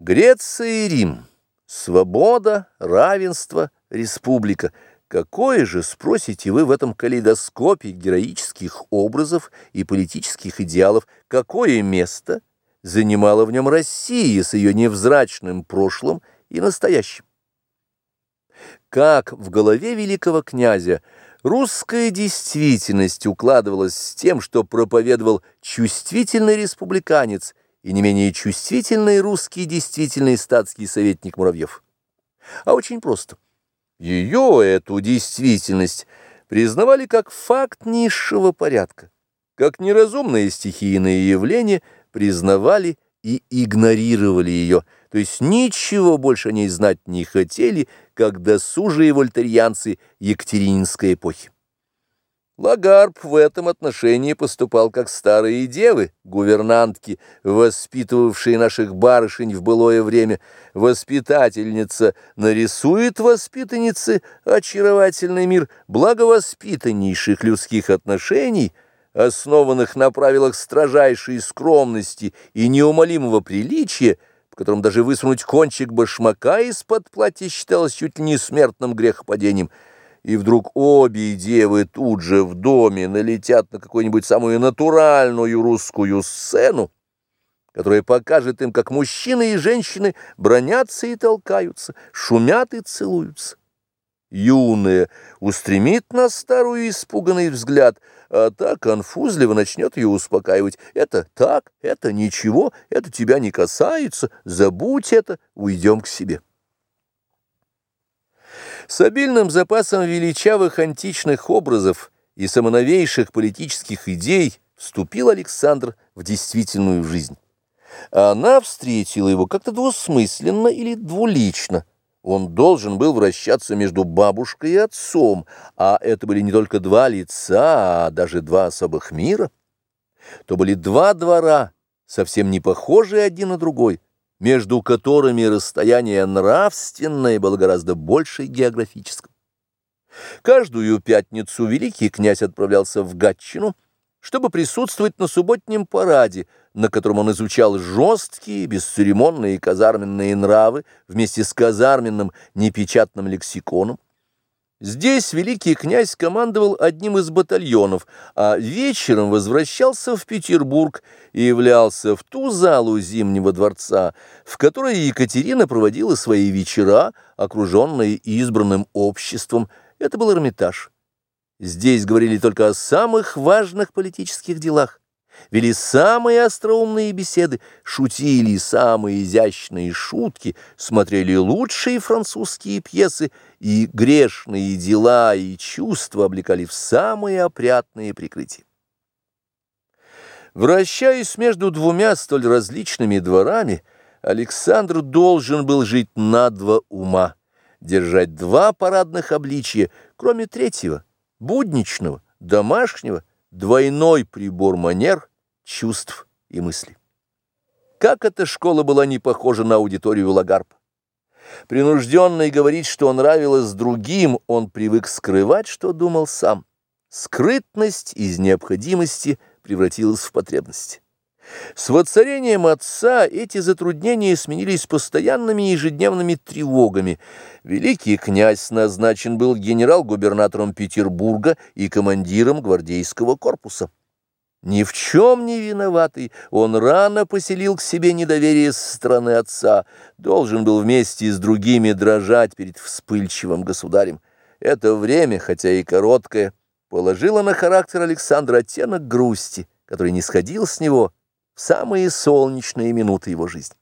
Греция и Рим. Свобода, равенство, республика. Какое же, спросите вы, в этом калейдоскопе героических образов и политических идеалов, какое место занимала в нем Россия с ее невзрачным прошлым и настоящим? Как в голове великого князя русская действительность укладывалась с тем, что проповедовал чувствительный республиканец – и не менее чувствительный русский действительный статский советник Муравьев. А очень просто. Ее, эту действительность, признавали как факт низшего порядка, как неразумное стихийное явление признавали и игнорировали ее, то есть ничего больше о ней знать не хотели, как досужие вольтерьянцы Екатерининской эпохи. Лагарб в этом отношении поступал как старые девы, гувернантки, воспитывавшие наших барышень в былое время. Воспитательница нарисует воспитаннице очаровательный мир благовоспитаннейших людских отношений, основанных на правилах строжайшей скромности и неумолимого приличия, по которым даже высунуть кончик башмака из-под платья считалось чуть ли не смертным грехопадением – и вдруг обе девы тут же в доме налетят на какую-нибудь самую натуральную русскую сцену, которая покажет им, как мужчины и женщины бронятся и толкаются, шумят и целуются. Юная устремит на старую испуганный взгляд, а та конфузливо начнет ее успокаивать. Это так, это ничего, это тебя не касается, забудь это, уйдем к себе. С обильным запасом величавых античных образов и самоновейших политических идей вступил Александр в действительную жизнь. Она встретила его как-то двусмысленно или двулично. Он должен был вращаться между бабушкой и отцом, а это были не только два лица, а даже два особых мира. То были два двора, совсем не похожие один на другой, между которыми расстояние нравственное было гораздо больше географического. Каждую пятницу великий князь отправлялся в Гатчину, чтобы присутствовать на субботнем параде, на котором он изучал жесткие, бесцеремонные казарменные нравы вместе с казарменным непечатным лексиконом. Здесь великий князь командовал одним из батальонов, а вечером возвращался в Петербург и являлся в ту залу Зимнего дворца, в которой Екатерина проводила свои вечера, окруженные избранным обществом. Это был Эрмитаж. Здесь говорили только о самых важных политических делах вели самые остроумные беседы, шутили самые изящные шутки, смотрели лучшие французские пьесы, и грешные дела и чувства облекали в самые опрятные прикрытия. Вращаясь между двумя столь различными дворами, Александр должен был жить на два ума, держать два парадных обличия, кроме третьего, будничного, домашнего, двойной прибор манер, чувств и мыслей. Как эта школа была не похожа на аудиторию Лагарпа. Принужденный говорить, что нравилось другим, он привык скрывать, что думал сам. Скрытность из необходимости превратилась в потребность. С воцарением отца эти затруднения сменились постоянными ежедневными тревогами. Великий князь назначен был генерал-губернатором Петербурга и командиром гвардейского корпуса. Ни в чем не виноватый, он рано поселил к себе недоверие со стороны отца, должен был вместе с другими дрожать перед вспыльчивым государем. Это время, хотя и короткое, положило на характер Александра оттенок грусти, который не сходил с него в самые солнечные минуты его жизни.